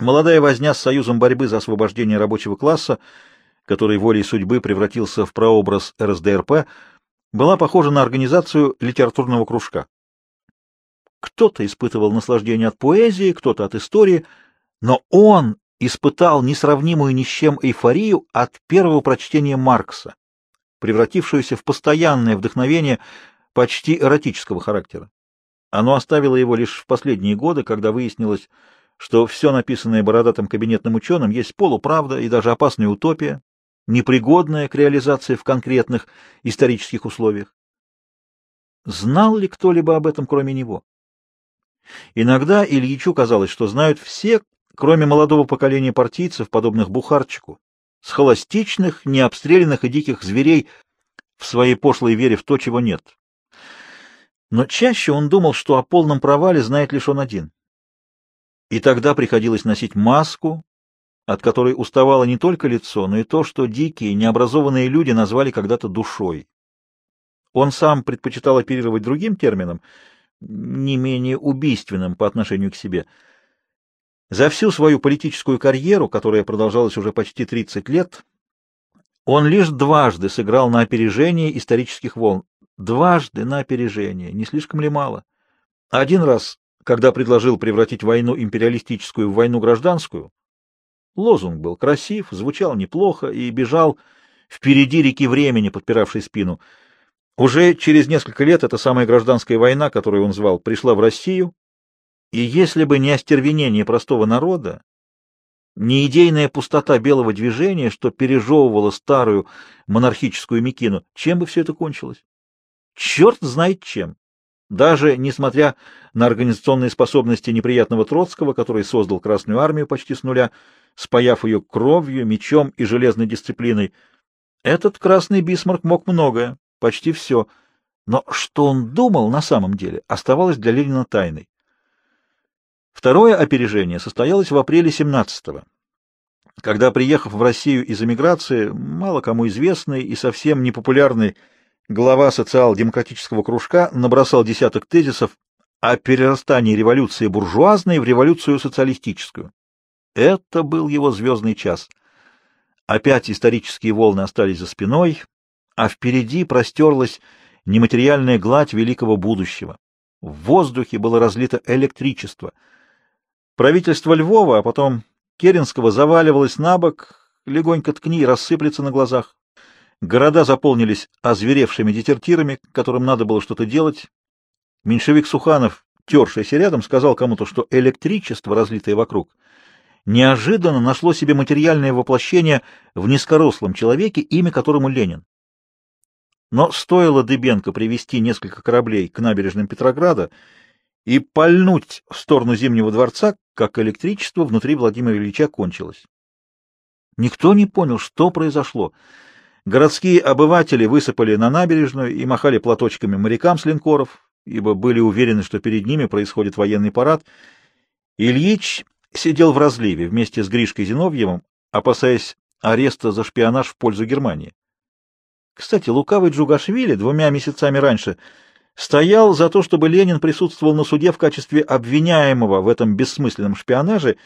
Молодая возня с Союзом борьбы за освобождение рабочего класса, который волей судьбы превратился в прообраз РСДРП, была похожа на организацию литературного кружка. Кто-то испытывал наслаждение от поэзии, кто-то от истории, но он испытал несравнимую ни с чем эйфорию от первого прочтения Маркса, превратившуюся в постоянное вдохновение почти эротического характера. Оно оставило его лишь в последние годы, когда выяснилось, что все написанное бородатым кабинетным ученым есть полуправда и даже опасная утопия, непригодная к реализации в конкретных исторических условиях. Знал ли кто-либо об этом, кроме него? Иногда Ильичу казалось, что знают все, кроме молодого поколения партийцев, подобных Бухарчику, схоластичных, необстрелянных и диких зверей в своей пошлой вере в то, чего нет. Но чаще он думал, что о полном провале знает лишь он один. И тогда приходилось носить маску, от которой уставало не только лицо, но и то, что дикие, необразованные люди назвали когда-то душой. Он сам предпочитал оперировать другим термином, не менее убийственным по отношению к себе. За всю свою политическую карьеру, которая продолжалась уже почти 30 лет, он лишь дважды сыграл на опережение исторических волн. Дважды на опережение. Не слишком ли мало? Один раз, когда предложил превратить войну империалистическую в войну гражданскую, Лозунг был красив, звучал неплохо и бежал впереди реки времени, подпиравшей спину. Уже через несколько лет эта самая гражданская война, которую он звал, пришла в Россию, и если бы не остервенение простого народа, не идейная пустота белого движения, что пережевывала старую монархическую мекину, чем бы все это кончилось? Черт знает чем. Даже несмотря на организационные способности неприятного Троцкого, который создал Красную Армию почти с нуля, спаяв ее кровью, мечом и железной дисциплиной, этот Красный Бисмарк мог многое, почти все. Но что он думал на самом деле, оставалось для Ленина тайной. Второе опережение состоялось в апреле 17-го, когда, приехав в Россию из эмиграции, мало кому известный и совсем непопулярный глава социал-демократического кружка набросал десяток тезисов о перерастании революции буржуазной в революцию социалистическую. Это был его звездный час. Опять исторические волны остались за спиной, а впереди простерлась нематериальная гладь великого будущего. В воздухе было разлито электричество. Правительство Львова, а потом Керенского заваливалось на бок, легонько ткни и рассыплется на глазах. Города заполнились озверевшими дезертирами, которым надо было что-то делать. Меньшевик Суханов, тершийся рядом, сказал кому-то, что электричество, разлитое вокруг, неожиданно нашло себе материальное воплощение в низкорослом человеке, имя которому Ленин. Но стоило Дыбенко привести несколько кораблей к набережным Петрограда и пальнуть в сторону Зимнего дворца, как электричество внутри Владимира Ильича кончилось. Никто не понял, что произошло. Городские обыватели высыпали на набережную и махали платочками морякам с линкоров, ибо были уверены, что перед ними происходит военный парад. Ильич сидел в разливе вместе с Гришкой Зиновьевым, опасаясь ареста за шпионаж в пользу Германии. Кстати, лукавый Джугашвили двумя месяцами раньше стоял за то, чтобы Ленин присутствовал на суде в качестве обвиняемого в этом бессмысленном шпионаже,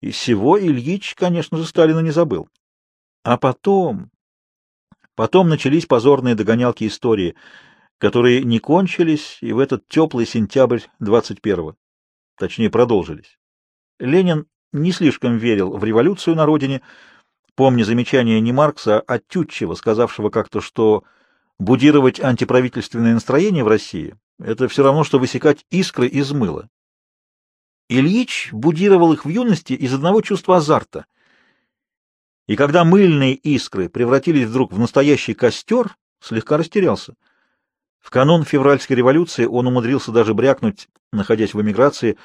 и всего Ильич, конечно же, Сталина не забыл. А потом, Потом начались позорные догонялки истории, которые не кончились и в этот теплый сентябрь 21-го, точнее, продолжились. Ленин не слишком верил в революцию на родине, помня замечание не Маркса, а Тютчева, сказавшего как-то, что будировать антиправительственное настроение в России — это все равно, что высекать искры из мыла. Ильич будировал их в юности из одного чувства азарта — и когда мыльные искры превратились вдруг в настоящий костер, слегка растерялся. В канун февральской революции он умудрился даже брякнуть, находясь в эмиграции,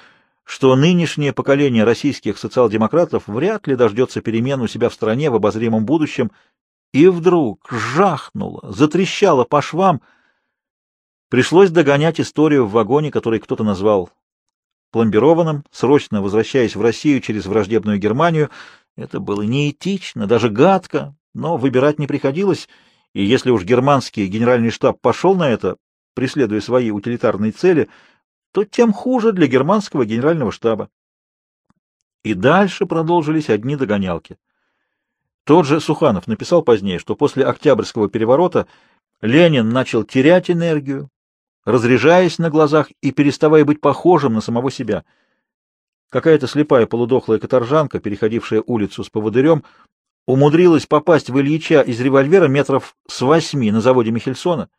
что нынешнее поколение российских социал-демократов вряд ли дождется перемен у себя в стране в обозримом будущем, и вдруг жахнуло, затрещало по швам. Пришлось догонять историю в вагоне, который кто-то назвал пломбированным, срочно возвращаясь в Россию через враждебную Германию, это было неэтично, даже гадко, но выбирать не приходилось, и если уж германский генеральный штаб пошел на это, преследуя свои утилитарные цели, то тем хуже для германского генерального штаба. И дальше продолжились одни догонялки. Тот же Суханов написал позднее, что после Октябрьского переворота Ленин начал терять энергию, разряжаясь на глазах и переставая быть похожим на самого себя. Какая-то слепая полудохлая каторжанка, переходившая улицу с поводырем, умудрилась попасть в Ильича из револьвера метров с восьми на заводе Михельсона.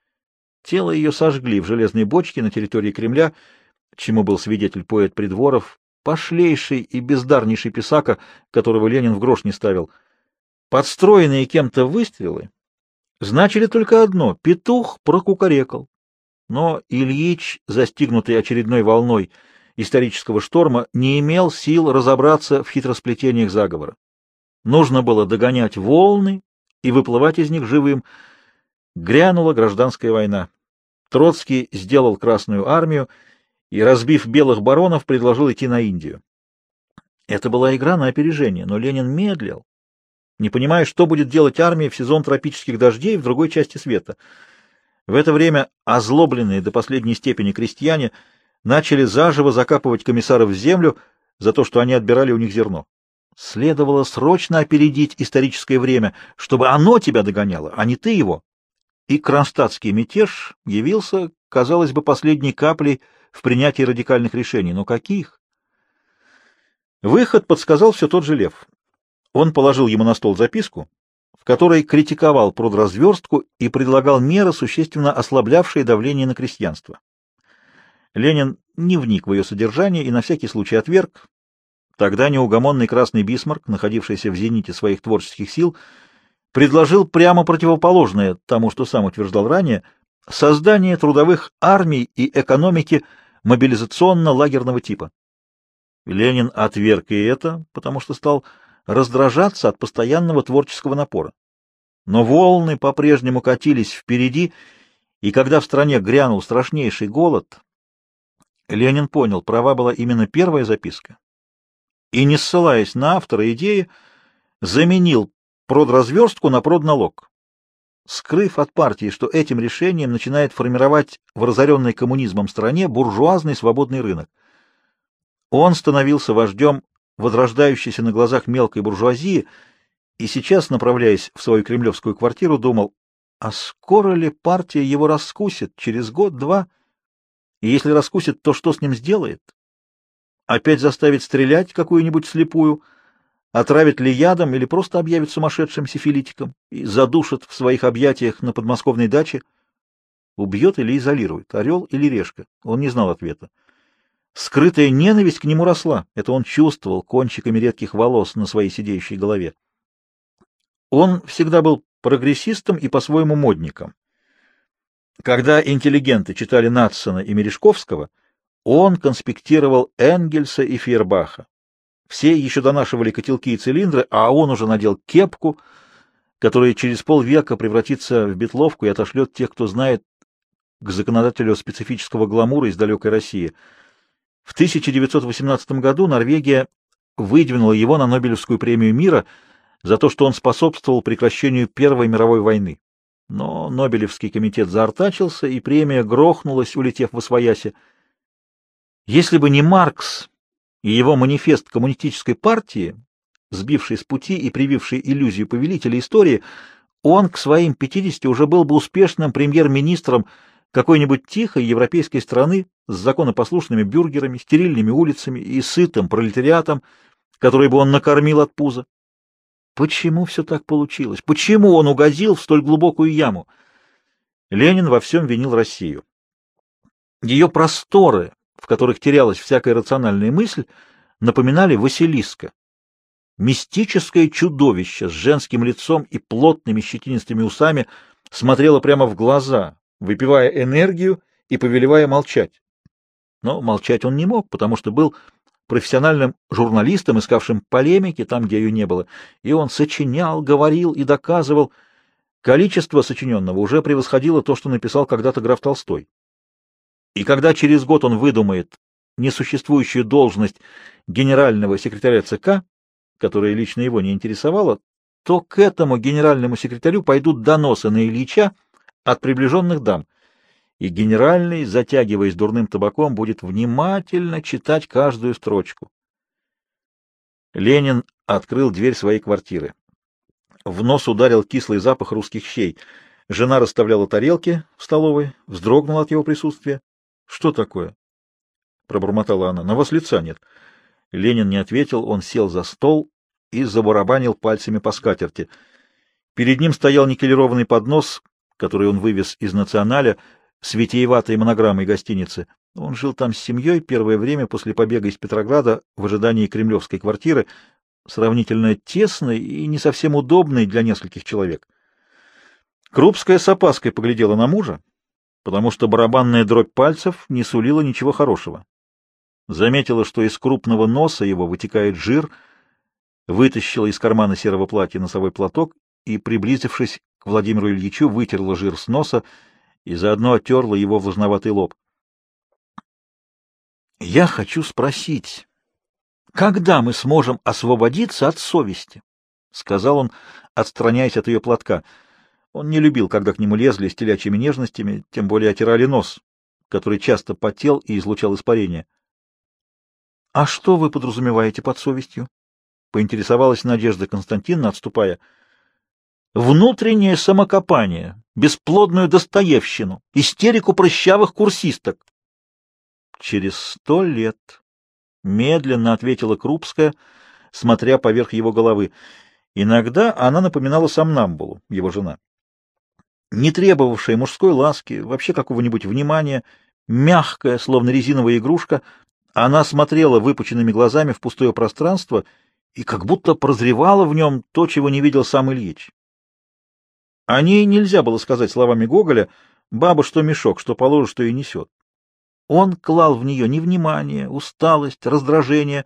Тело ее сожгли в железной бочке на территории Кремля, чему был свидетель поэт Придворов, пошлейший и бездарнейший писака, которого Ленин в грош не ставил. Подстроенные кем-то выстрелы значили только одно — петух прокукарекал. Но Ильич, застигнутый очередной волной исторического шторма, не имел сил разобраться в хитросплетениях заговора. Нужно было догонять волны и выплывать из них живым. Грянула гражданская война. Троцкий сделал Красную армию и, разбив белых баронов, предложил идти на Индию. Это была игра на опережение, но Ленин медлил, не понимая, что будет делать армия в сезон тропических дождей в другой части света. В это время озлобленные до последней степени крестьяне начали заживо закапывать комиссаров в землю за то, что они отбирали у них зерно. Следовало срочно опередить историческое время, чтобы оно тебя догоняло, а не ты его. И кронштадтский мятеж явился, казалось бы, последней каплей в принятии радикальных решений. Но каких? Выход подсказал все тот же Лев. Он положил ему на стол записку, в которой критиковал продразверстку и предлагал меры, существенно ослаблявшие давление на крестьянство. Ленин не вник в ее содержание и на всякий случай отверг, Тогда неугомонный красный бисмарк, находившийся в зените своих творческих сил, предложил прямо противоположное тому, что сам утверждал ранее, создание трудовых армий и экономики мобилизационно-лагерного типа. Ленин отверг и это, потому что стал раздражаться от постоянного творческого напора. Но волны по-прежнему катились впереди, и когда в стране грянул страшнейший голод, Ленин понял, права была именно первая записка, и, не ссылаясь на автора идеи, заменил продразверстку на продналог, скрыв от партии, что этим решением начинает формировать в разоренной коммунизмом стране буржуазный свободный рынок. Он становился вождем возрождающейся на глазах мелкой буржуазии и сейчас, направляясь в свою кремлевскую квартиру, думал, а скоро ли партия его раскусит, через год-два? И если раскусит, то что с ним сделает? Опять заставит стрелять какую-нибудь слепую, отравит ли ядом или просто объявит сумасшедшим сифилитиком и задушит в своих объятиях на подмосковной даче? Убьет или изолирует, орел или решка? Он не знал ответа. Скрытая ненависть к нему росла, это он чувствовал кончиками редких волос на своей сидеющей голове. Он всегда был прогрессистом и по-своему модником. Когда интеллигенты читали Натсона и Мережковского — он конспектировал Энгельса и Фейербаха. Все еще донашивали котелки и цилиндры, а он уже надел кепку, которая через полвека превратится в бетловку и отошлет тех, кто знает, к законодателю специфического гламура из далекой России. В 1918 году Норвегия выдвинула его на Нобелевскую премию мира за то, что он способствовал прекращению Первой мировой войны. Но Нобелевский комитет заортачился, и премия грохнулась, улетев в освояси. Если бы не Маркс и его манифест коммунистической партии, сбивший с пути и прививший иллюзию повелителя истории, он к своим 50 уже был бы успешным премьер-министром какой-нибудь тихой европейской страны с законопослушными бюргерами, стерильными улицами и сытым пролетариатом, который бы он накормил от пуза. Почему все так получилось? Почему он угодил в столь глубокую яму? Ленин во всем винил Россию. Ее просторы, в которых терялась всякая рациональная мысль, напоминали Василиска. Мистическое чудовище с женским лицом и плотными щетинистыми усами смотрело прямо в глаза, выпивая энергию и повелевая молчать. Но молчать он не мог, потому что был профессиональным журналистом, искавшим полемики там, где ее не было, и он сочинял, говорил и доказывал. Количество сочиненного уже превосходило то, что написал когда-то граф Толстой. И когда через год он выдумает несуществующую должность генерального секретаря ЦК, которая лично его не интересовала, то к этому генеральному секретарю пойдут доносы на Ильича от приближенных дам, и генеральный, затягиваясь дурным табаком, будет внимательно читать каждую строчку. Ленин открыл дверь своей квартиры. В нос ударил кислый запах русских щей. Жена расставляла тарелки в столовой, вздрогнула от его присутствия. — Что такое? — пробормотала она. — На вас лица нет. Ленин не ответил, он сел за стол и забарабанил пальцами по скатерти. Перед ним стоял никелированный поднос, который он вывез из «Националя», с витиеватой монограммой гостиницы. Он жил там с семьей первое время после побега из Петрограда в ожидании кремлевской квартиры, сравнительно тесной и не совсем удобной для нескольких человек. Крупская с опаской поглядела на мужа, потому что барабанная дробь пальцев не сулила ничего хорошего. Заметила, что из крупного носа его вытекает жир, вытащила из кармана серого платья носовой платок и, приблизившись к Владимиру Ильичу, вытерла жир с носа и заодно оттерла его влажноватый лоб. Я хочу спросить, когда мы сможем освободиться от совести? — сказал он, отстраняясь от ее платка. Он не любил, когда к нему лезли с телячьими нежностями, тем более отирали нос, который часто потел и излучал испарение. — А что вы подразумеваете под совестью? — поинтересовалась Надежда Константиновна, отступая. — Внутреннее самокопание, бесплодную достоевщину, истерику прыщавых курсисток. Через сто лет, — медленно ответила Крупская, смотря поверх его головы. Иногда она напоминала Самнамбулу, его жена. Не требовавшая мужской ласки, вообще какого-нибудь внимания, мягкая, словно резиновая игрушка, она смотрела выпученными глазами в пустое пространство и как будто прозревала в нем то, чего не видел сам Ильич. О ней нельзя было сказать словами Гоголя «баба что мешок, что положишь, что и несет». Он клал в нее невнимание, усталость, раздражение,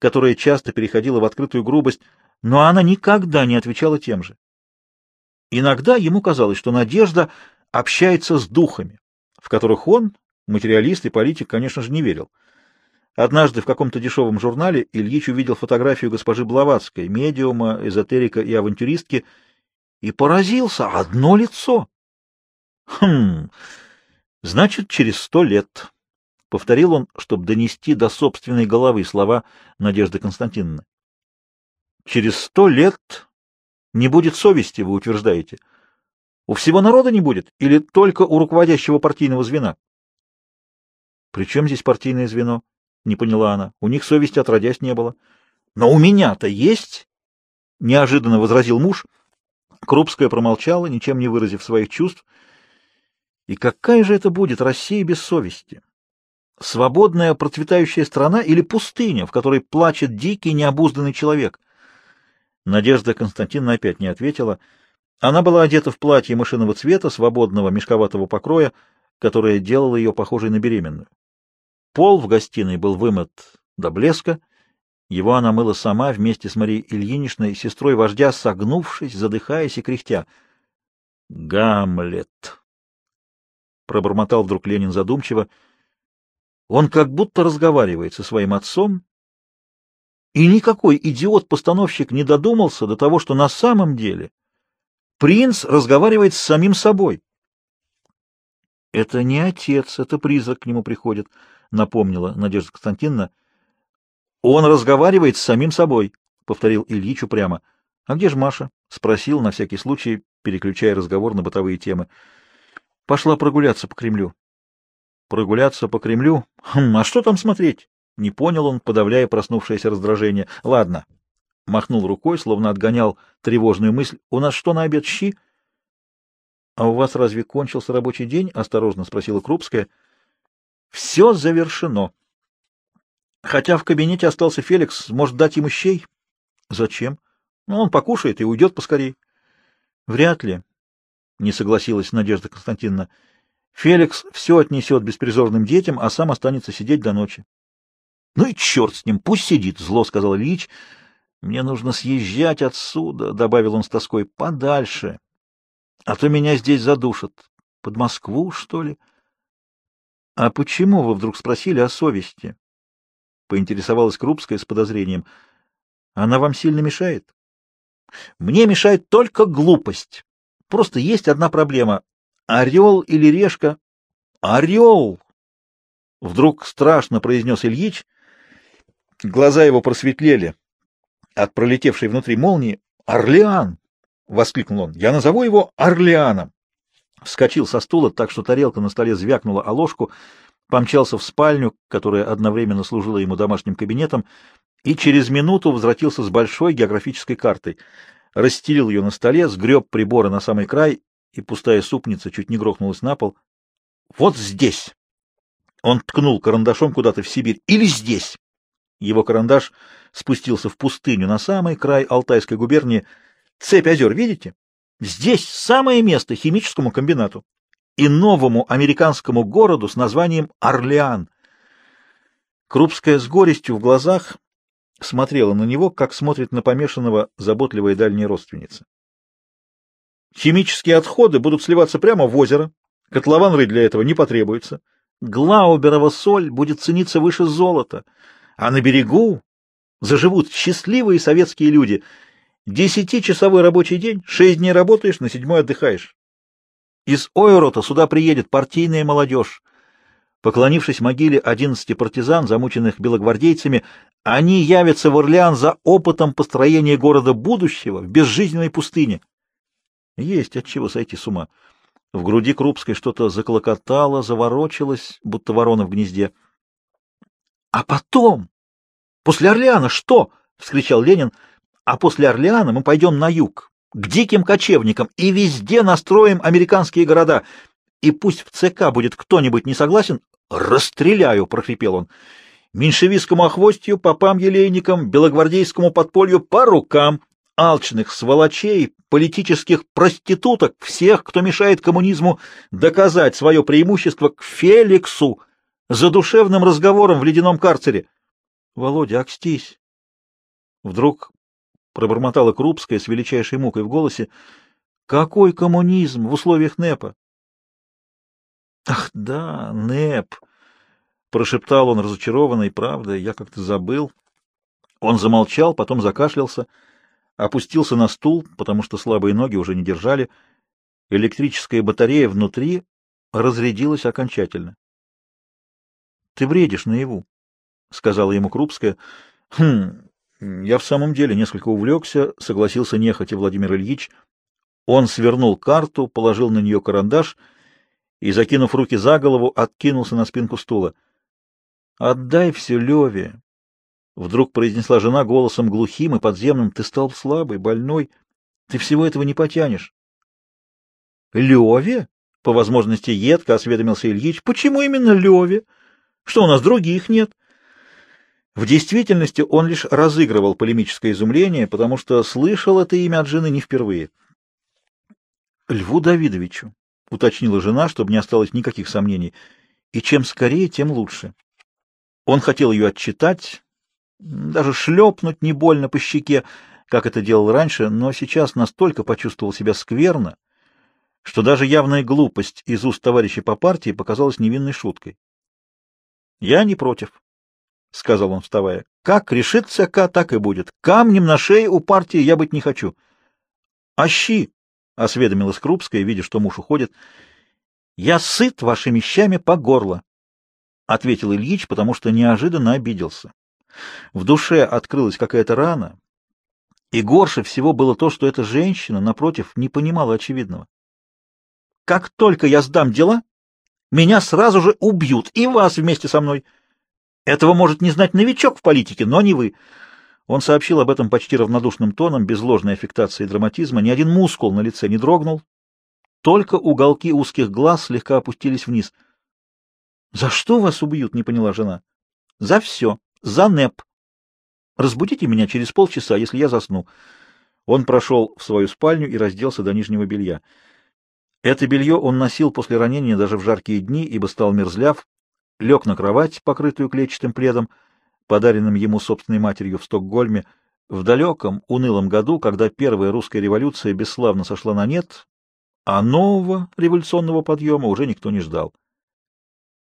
которое часто переходило в открытую грубость, но она никогда не отвечала тем же. Иногда ему казалось, что Надежда общается с духами, в которых он, материалист и политик, конечно же, не верил. Однажды в каком-то дешевом журнале Ильич увидел фотографию госпожи Блаватской, медиума, эзотерика и авантюристки, и поразился. Одно лицо. Хм, значит, через сто лет. — повторил он, чтобы донести до собственной головы слова Надежды Константиновны. — Через сто лет не будет совести, вы утверждаете. У всего народа не будет или только у руководящего партийного звена? — При чем здесь партийное звено? — не поняла она. — У них совести отродясь не было. — Но у меня-то есть! — неожиданно возразил муж. Крупская промолчала, ничем не выразив своих чувств. И какая же это будет Россия без совести? — свободная процветающая страна или пустыня, в которой плачет дикий необузданный человек? Надежда Константиновна опять не ответила. Она была одета в платье мышиного цвета, свободного мешковатого покроя, которое делало ее похожей на беременную. Пол в гостиной был вымыт до блеска. Его она мыла сама вместе с Марией Ильиничной, сестрой вождя, согнувшись, задыхаясь и кряхтя. «Гамлет!» — пробормотал вдруг Ленин задумчиво — он как будто разговаривает со своим отцом, и никакой идиот-постановщик не додумался до того, что на самом деле принц разговаривает с самим собой. — Это не отец, это призрак к нему приходит, — напомнила Надежда Константиновна. — Он разговаривает с самим собой, — повторил Ильич упрямо. — А где же Маша? — спросил на всякий случай, переключая разговор на бытовые темы. — Пошла прогуляться по Кремлю. Прогуляться по Кремлю? Хм, а что там смотреть? Не понял он, подавляя проснувшееся раздражение. Ладно. Махнул рукой, словно отгонял тревожную мысль. У нас что на обед, щи? А у вас разве кончился рабочий день? Осторожно спросила Крупская. Все завершено. Хотя в кабинете остался Феликс, может дать ему щей? Зачем? Ну, он покушает и уйдет поскорей. Вряд ли, не согласилась Надежда Константиновна. Феликс все отнесет беспризорным детям, а сам останется сидеть до ночи. — Ну и черт с ним, пусть сидит, — зло сказал Ильич. — Мне нужно съезжать отсюда, — добавил он с тоской, — подальше. А то меня здесь задушат. Под Москву, что ли? — А почему вы вдруг спросили о совести? — поинтересовалась Крупская с подозрением. — Она вам сильно мешает? — Мне мешает только глупость. Просто есть одна проблема. Орел или решка? Орел! Вдруг страшно произнес Ильич. Глаза его просветлели. от пролетевшей внутри молнии. «Орлеан!» — воскликнул он. «Я назову его Орлеаном!» Вскочил со стула так, что тарелка на столе звякнула о ложку, помчался в спальню, которая одновременно служила ему домашним кабинетом, и через минуту возвратился с большой географической картой. Расстелил ее на столе, сгреб приборы на самый край, и пустая супница чуть не грохнулась на пол. «Вот здесь!» Он ткнул карандашом куда-то в Сибирь. «Или здесь!» Его карандаш спустился в пустыню на самый край Алтайской губернии. Цепь озер, видите? Здесь самое место химическому комбинату и новому американскому городу с названием Орлеан. Крупская с горестью в глазах смотрела на него, как смотрит на помешанного заботливая дальняя родственница. Химические отходы будут сливаться прямо в озеро, котлован рыть для этого не потребуется, Глауберова соль будет цениться выше золота, а на берегу заживут счастливые советские люди. Десятичасовой рабочий день, шесть дней работаешь, на седьмой отдыхаешь. Из Ойрота сюда приедет партийная молодежь. Поклонившись могиле одиннадцати партизан, замученных белогвардейцами, они явятся в Орлеан за опытом построения города будущего в безжизненной пустыне. Есть от чего сойти с ума. В груди Крупской что-то заклокотало, заворочилось, будто ворона в гнезде. — А потом? После Орлеана что? — вскричал Ленин. — А после Орлеана мы пойдем на юг, к диким кочевникам, и везде настроим американские города. И пусть в ЦК будет кто-нибудь не согласен, расстреляю, — прохрипел он. Меньшевистскому охвостью, попам-елейникам, белогвардейскому подполью по рукам, алчных сволочей, политических проституток, всех, кто мешает коммунизму доказать свое преимущество к Феликсу, за душевным разговором в ледяном карцере. — Володя, окстись! Вдруг пробормотала Крупская с величайшей мукой в голосе. — Какой коммунизм в условиях НЭПа? — Ах да, НЭП! — прошептал он разочарованно, и правда, я как-то забыл. Он замолчал, потом закашлялся, опустился на стул, потому что слабые ноги уже не держали. Электрическая батарея внутри разрядилась окончательно. — Ты бредишь наяву, — сказала ему Крупская. — Хм, я в самом деле несколько увлекся, — согласился нехотя Владимир Ильич. Он свернул карту, положил на нее карандаш и, закинув руки за голову, откинулся на спинку стула. — Отдай все Леве, — вдруг произнесла жена голосом глухим и подземным. — Ты стал слабый, больной. Ты всего этого не потянешь. — Леве? — по возможности едко осведомился Ильич. — Почему именно Леве? — что у нас других нет? В действительности он лишь разыгрывал полемическое изумление, потому что слышал это имя от жены не впервые. «Льву Давидовичу», — уточнила жена, чтобы не осталось никаких сомнений, — «и чем скорее, тем лучше». Он хотел ее отчитать, даже шлепнуть не больно по щеке, как это делал раньше, но сейчас настолько почувствовал себя скверно, что даже явная глупость из уст товарища по партии показалась невинной шуткой. Я не против, — сказал он, вставая. — Как решит ЦК, так и будет. Камнем на шее у партии я быть не хочу. — Ащи, — осведомилась Крупская, видя, что муж уходит. — Я сыт вашими щами по горло, — ответил Ильич, потому что неожиданно обиделся. В душе открылась какая-то рана, и горше всего было то, что эта женщина, напротив, не понимала очевидного. «Как только я сдам дела, меня сразу же убьют, и вас вместе со мной. Этого может не знать новичок в политике, но не вы. Он сообщил об этом почти равнодушным тоном, без ложной аффектации и драматизма. Ни один мускул на лице не дрогнул. Только уголки узких глаз слегка опустились вниз. — За что вас убьют? — не поняла жена. — За все. За НЭП. Разбудите меня через полчаса, если я засну. Он прошел в свою спальню и разделся до нижнего белья. Это белье он носил после ранения даже в жаркие дни, ибо стал мерзляв, лег на кровать, покрытую клетчатым пледом, подаренным ему собственной матерью в Стокгольме, в далеком, унылом году, когда первая русская революция бесславно сошла на нет, а нового революционного подъема уже никто не ждал.